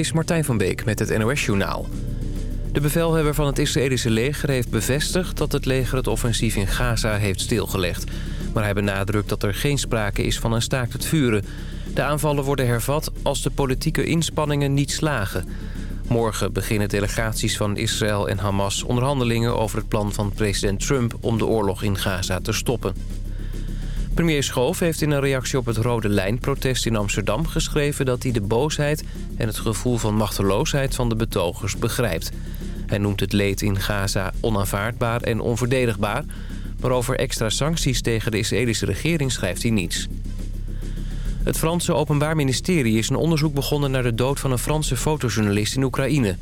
is Martijn van Beek met het NOS-journaal. De bevelhebber van het Israëlische leger heeft bevestigd... dat het leger het offensief in Gaza heeft stilgelegd. Maar hij benadrukt dat er geen sprake is van een staakt het vuren. De aanvallen worden hervat als de politieke inspanningen niet slagen. Morgen beginnen delegaties van Israël en Hamas onderhandelingen... over het plan van president Trump om de oorlog in Gaza te stoppen. Premier Schoof heeft in een reactie op het Rode Lijn-protest in Amsterdam geschreven... dat hij de boosheid en het gevoel van machteloosheid van de betogers begrijpt. Hij noemt het leed in Gaza onaanvaardbaar en onverdedigbaar... maar over extra sancties tegen de Israëlische regering schrijft hij niets. Het Franse Openbaar Ministerie is een onderzoek begonnen... naar de dood van een Franse fotojournalist in Oekraïne.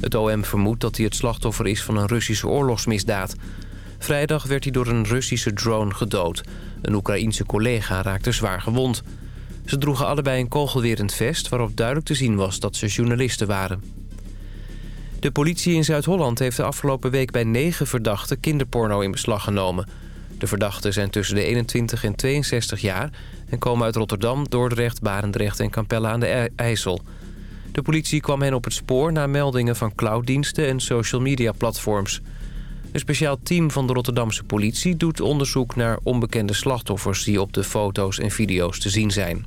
Het OM vermoedt dat hij het slachtoffer is van een Russische oorlogsmisdaad... Vrijdag werd hij door een Russische drone gedood. Een Oekraïense collega raakte zwaar gewond. Ze droegen allebei een kogelwerend vest... waarop duidelijk te zien was dat ze journalisten waren. De politie in Zuid-Holland heeft de afgelopen week bij negen verdachten kinderporno in beslag genomen. De verdachten zijn tussen de 21 en 62 jaar... en komen uit Rotterdam, Dordrecht, Barendrecht en Capelle aan de IJssel. De politie kwam hen op het spoor na meldingen van clouddiensten en social media platforms... Een speciaal team van de Rotterdamse politie doet onderzoek naar onbekende slachtoffers... die op de foto's en video's te zien zijn.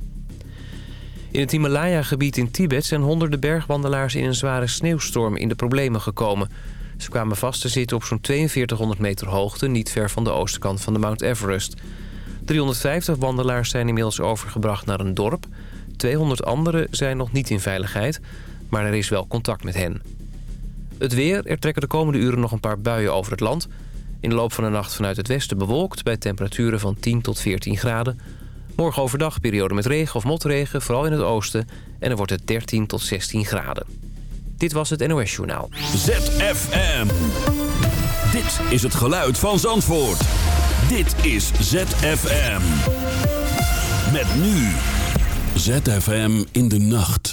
In het Himalaya-gebied in Tibet zijn honderden bergwandelaars... in een zware sneeuwstorm in de problemen gekomen. Ze kwamen vast te zitten op zo'n 4200 meter hoogte... niet ver van de oostkant van de Mount Everest. 350 wandelaars zijn inmiddels overgebracht naar een dorp. 200 anderen zijn nog niet in veiligheid, maar er is wel contact met hen. Het weer, er trekken de komende uren nog een paar buien over het land. In de loop van de nacht vanuit het westen bewolkt... bij temperaturen van 10 tot 14 graden. Morgen overdag periode met regen of motregen, vooral in het oosten. En dan wordt het 13 tot 16 graden. Dit was het NOS Journaal. ZFM. Dit is het geluid van Zandvoort. Dit is ZFM. Met nu. ZFM in de nacht.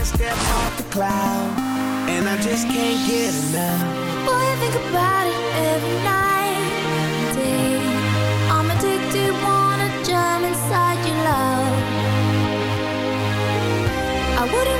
Can't step off the cloud. And I just can't get enough. Boy, I think about it every night and day. I'm addicted, wanna jump inside your love. I wouldn't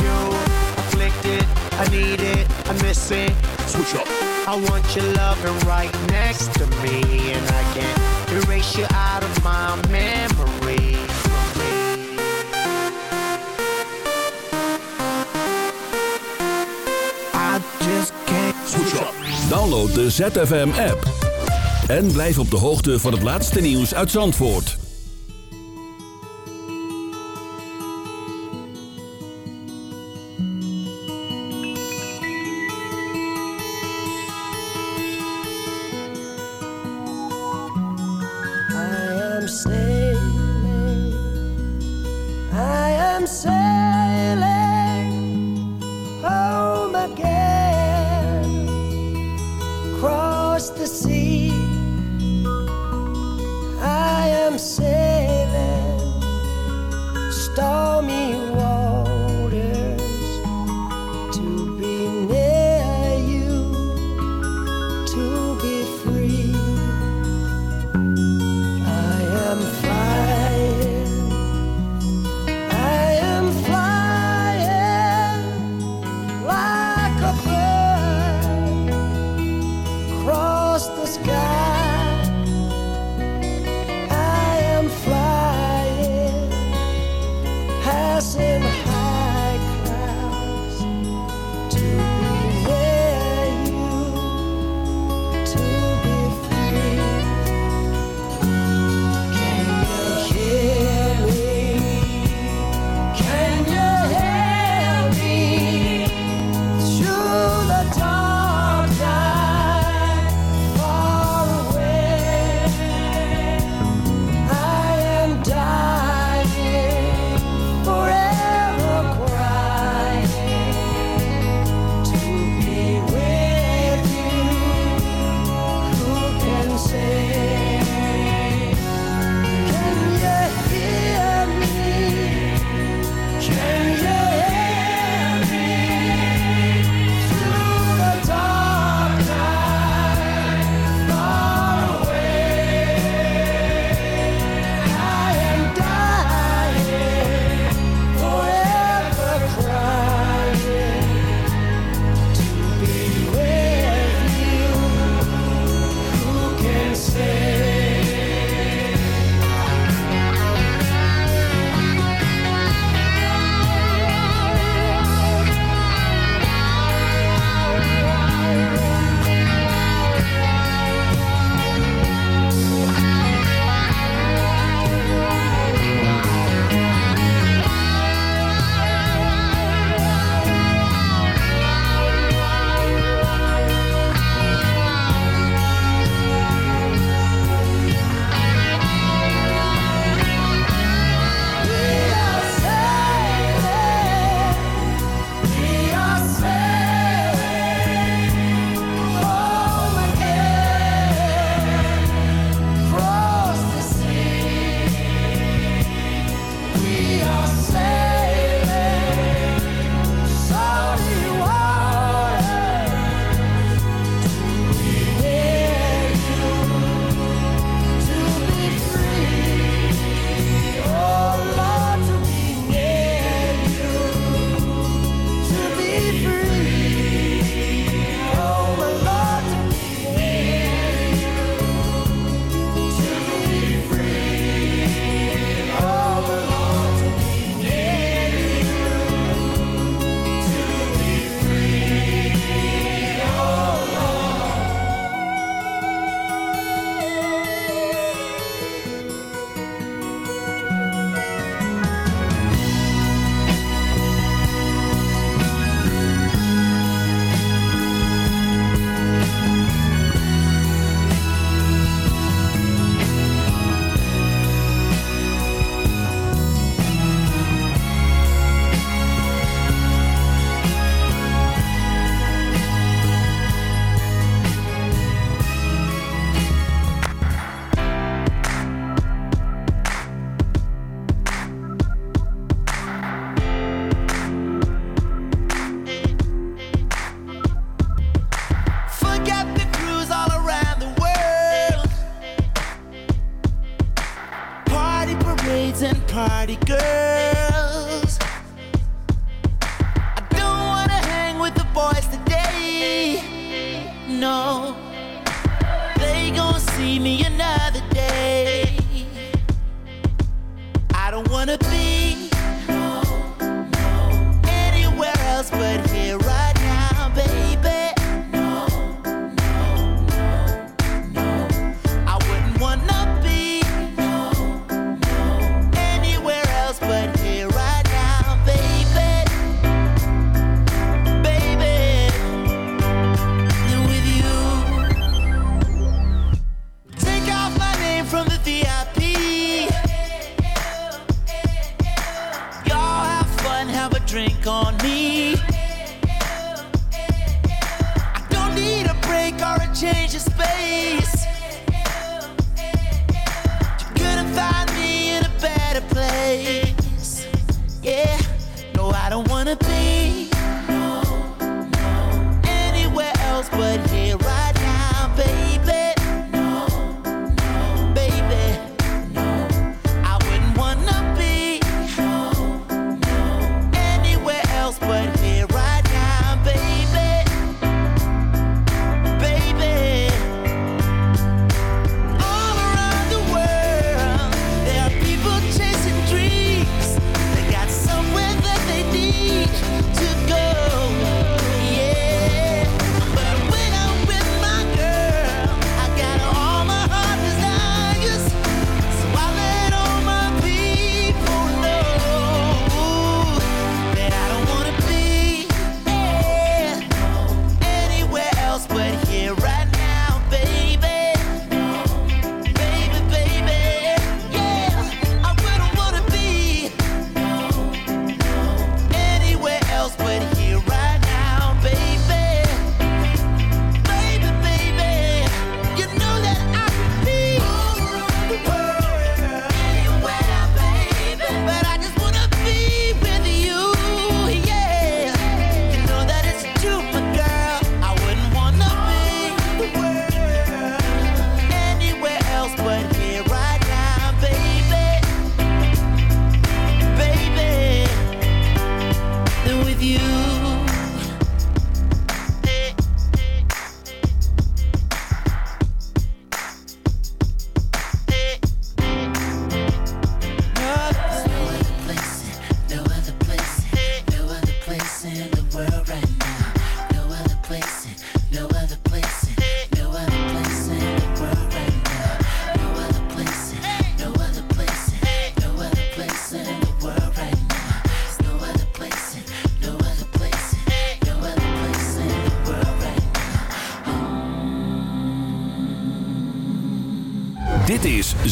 you. Afflicted, I need it, I miss it. Switch up. I want your loving right next to me, and I can't erase you out of my memory. I just can't Switch up. Download de ZFM app. En blijf op de hoogte van het laatste nieuws uit Zandvoort.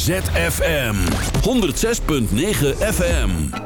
ZFM 106.9 FM.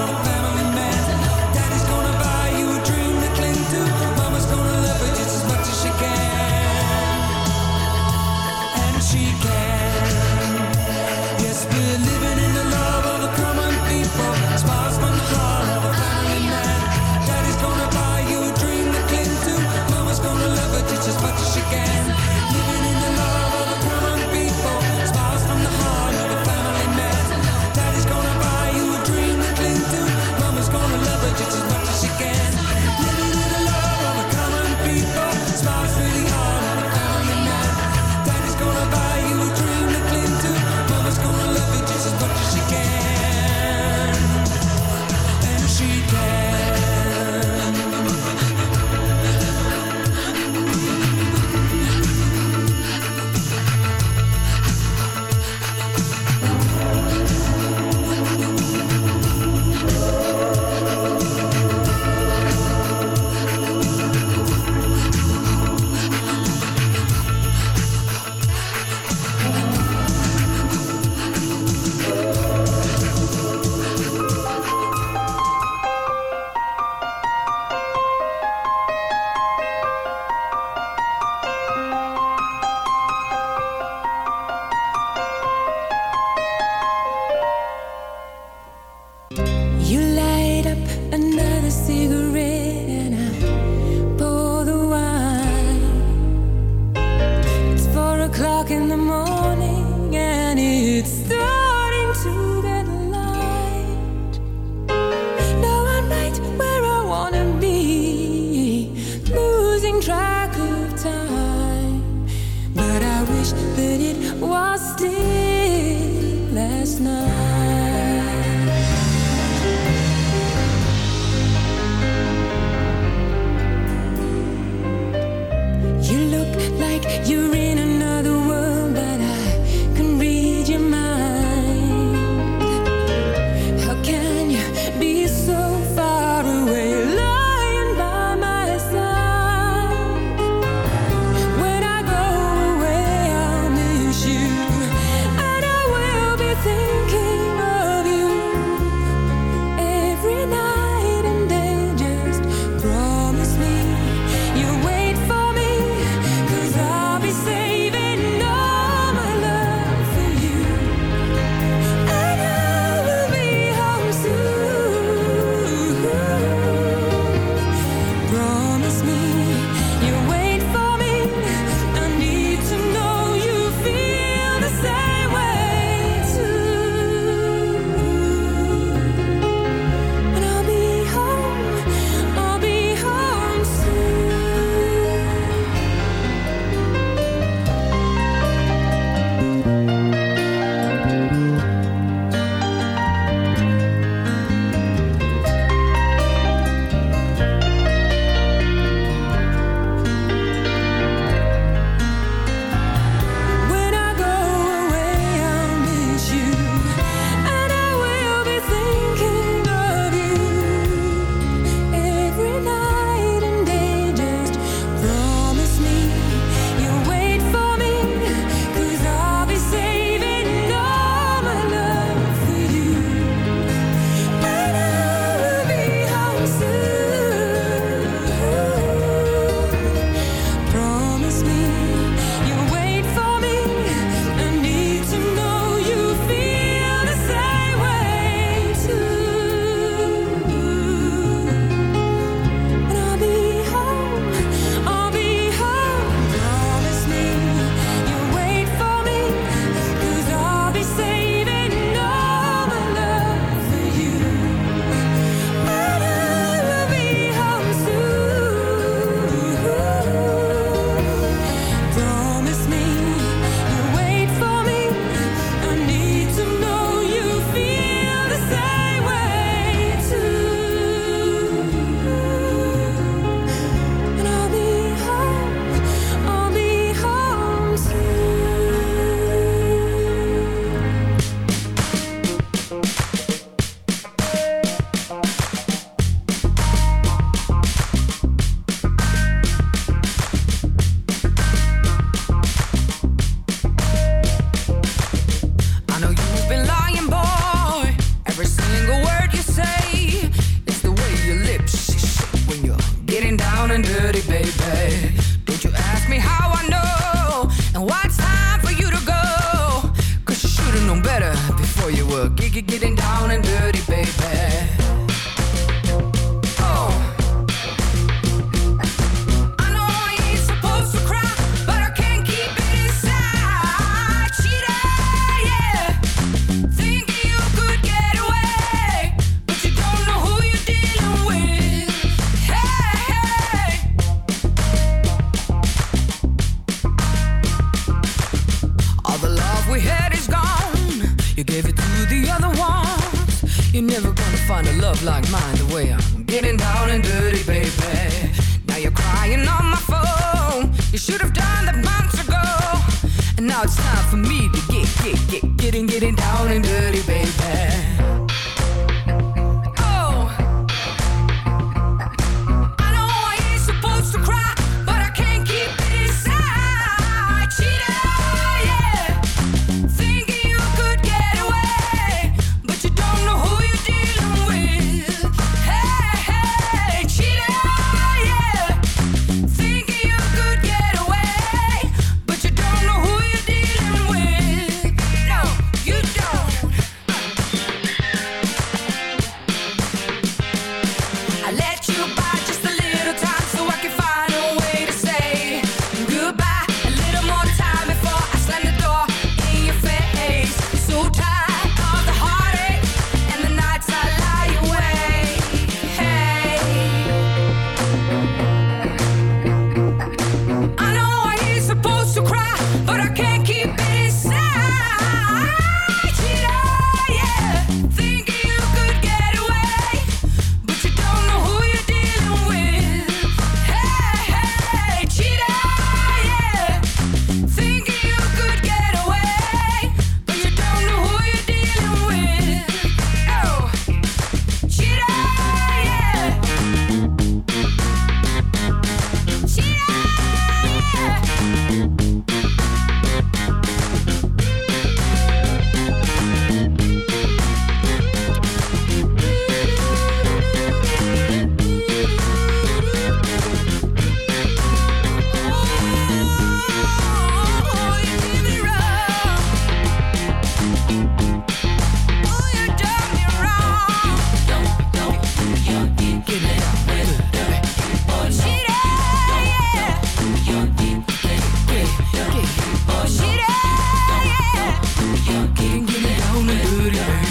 away.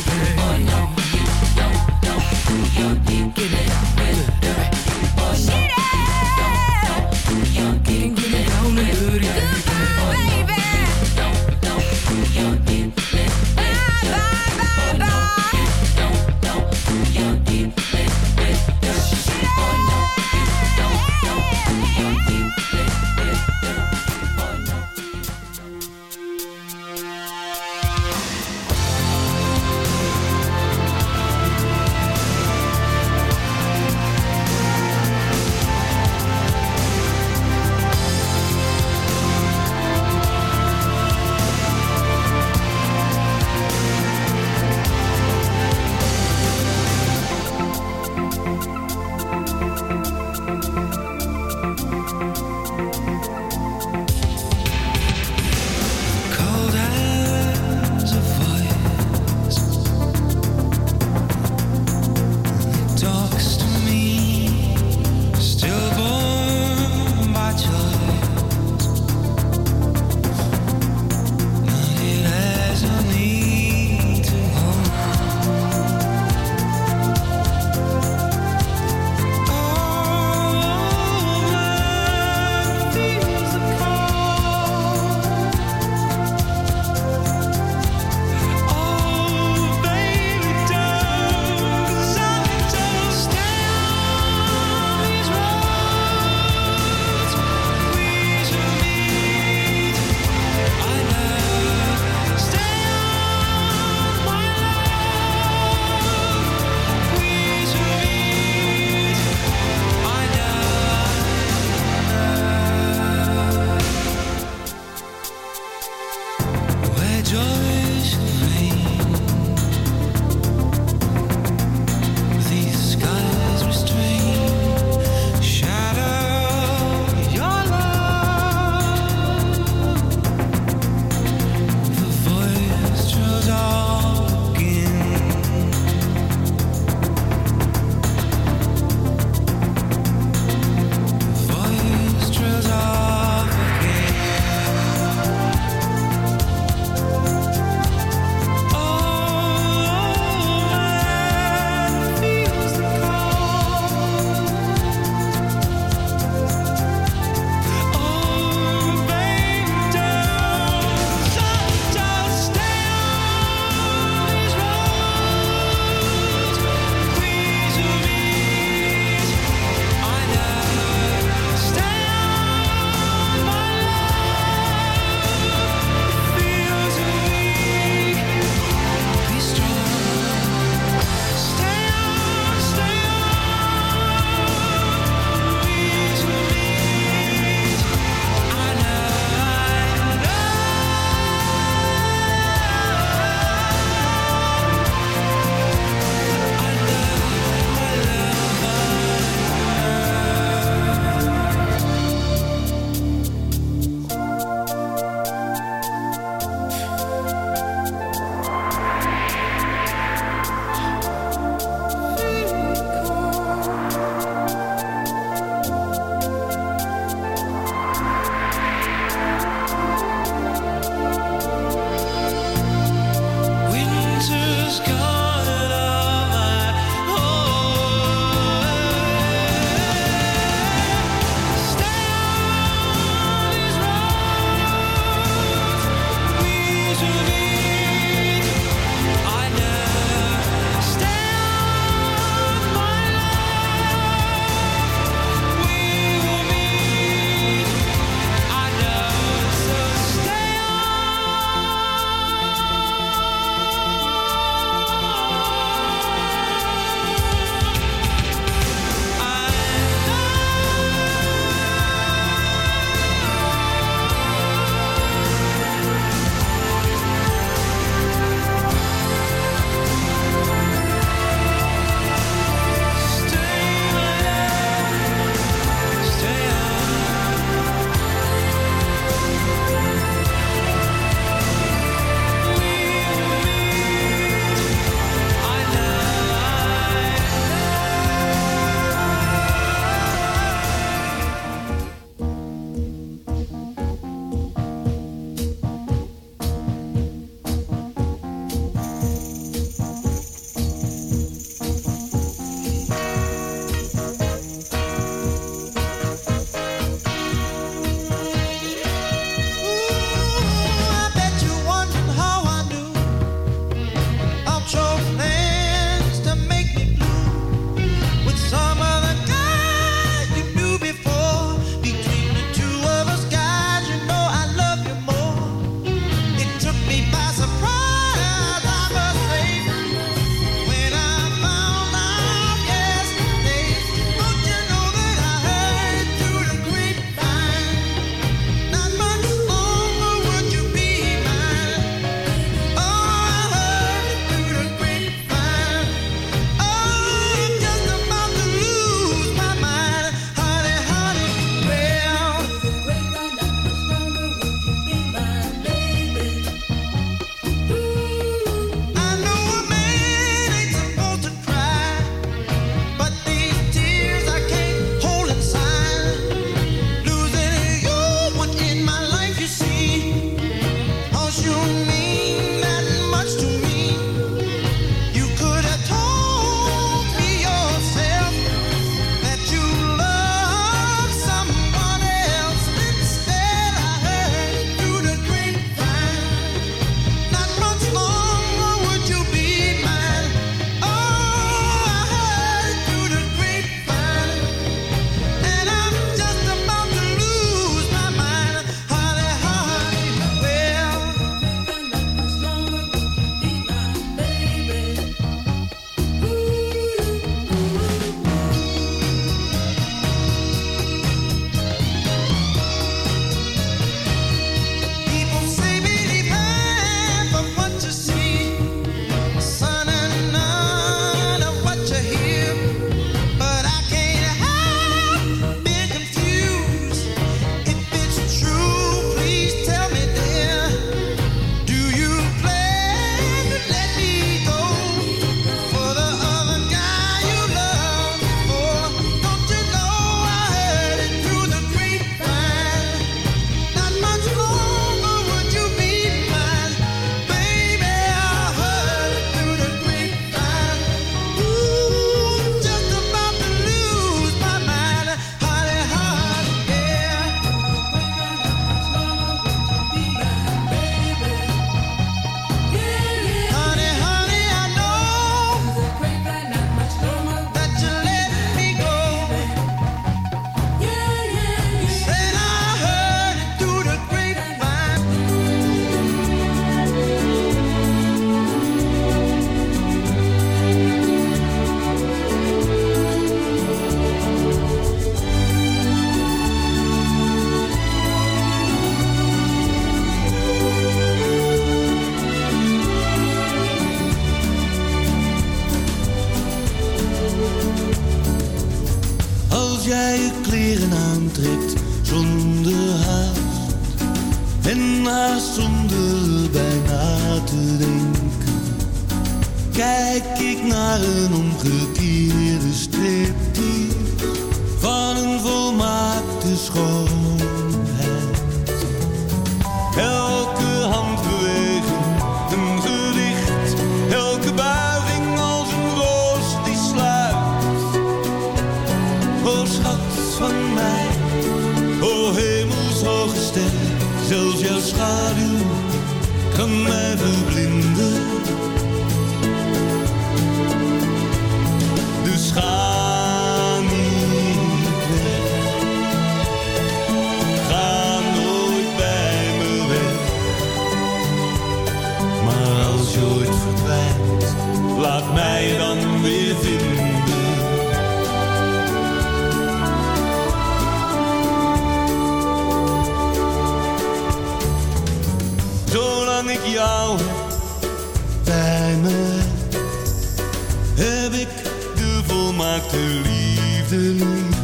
maakt de liefde lief.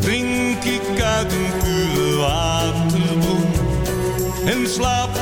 Drink ik uit een pure waterbron en slaap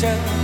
picture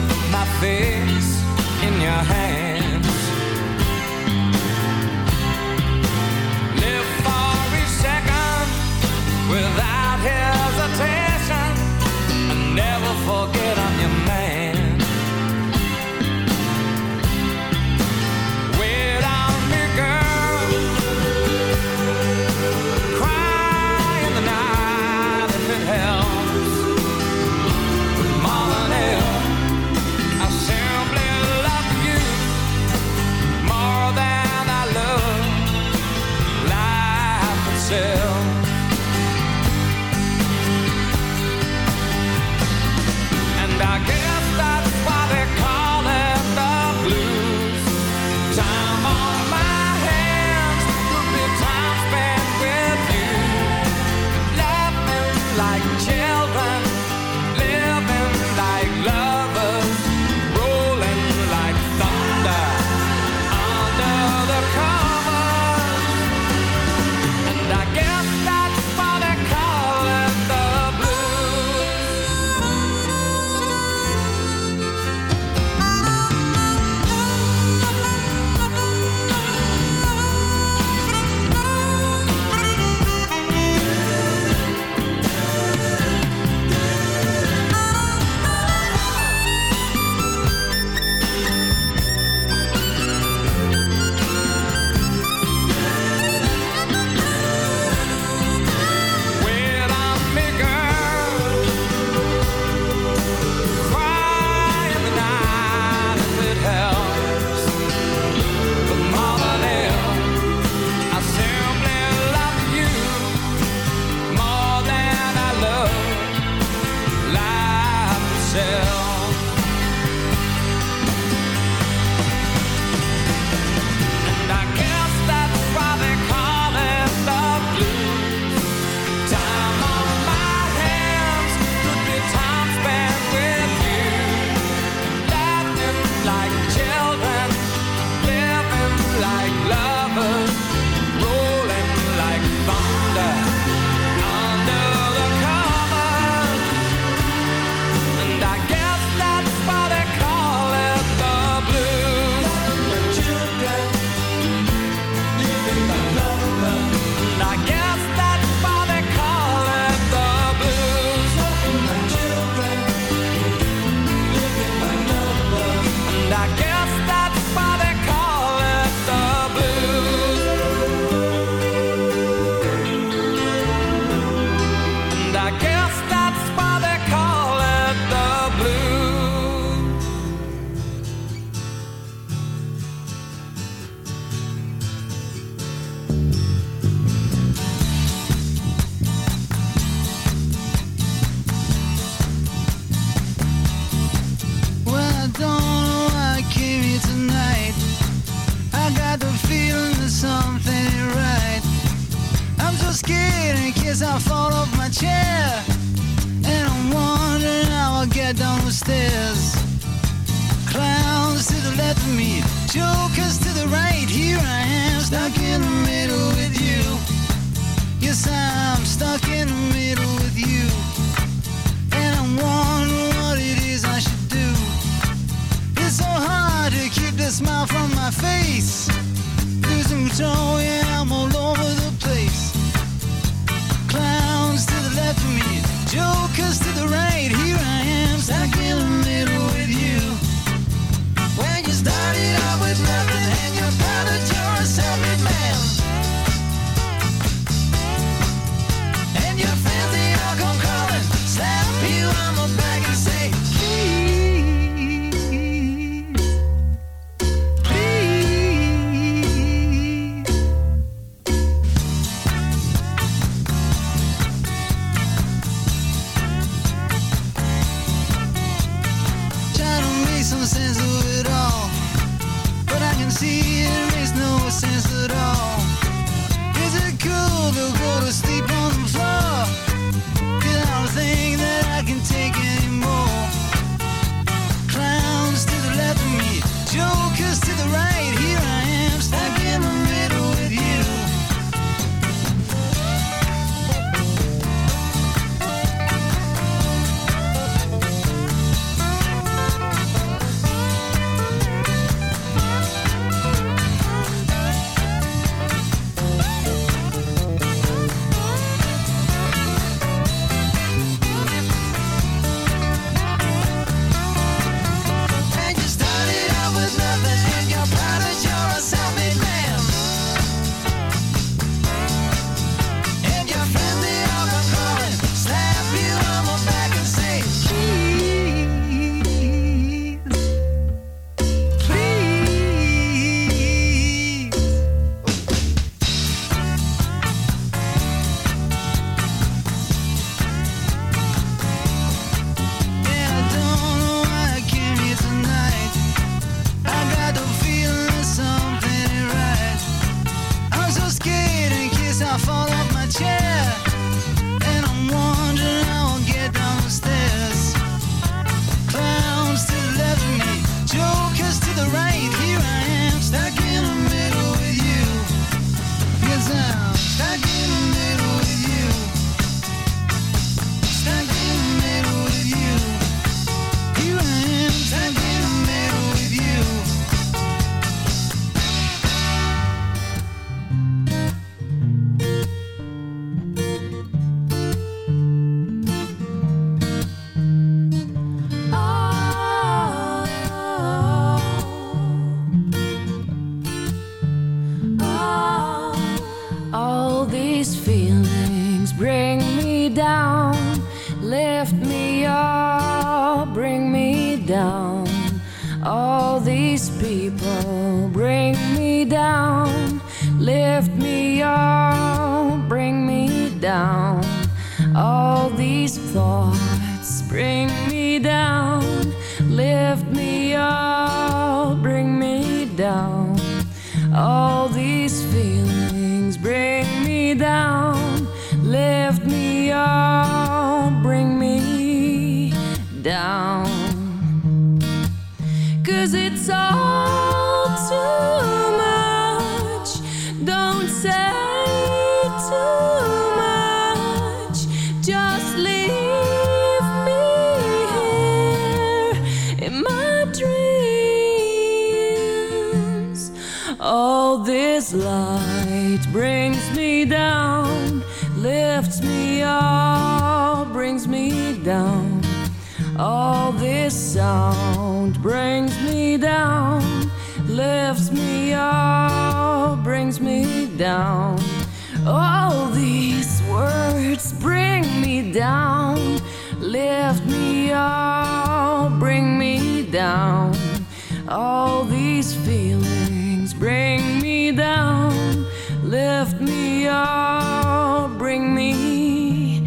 lift me up, bring me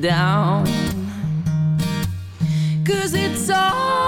down. Cause it's all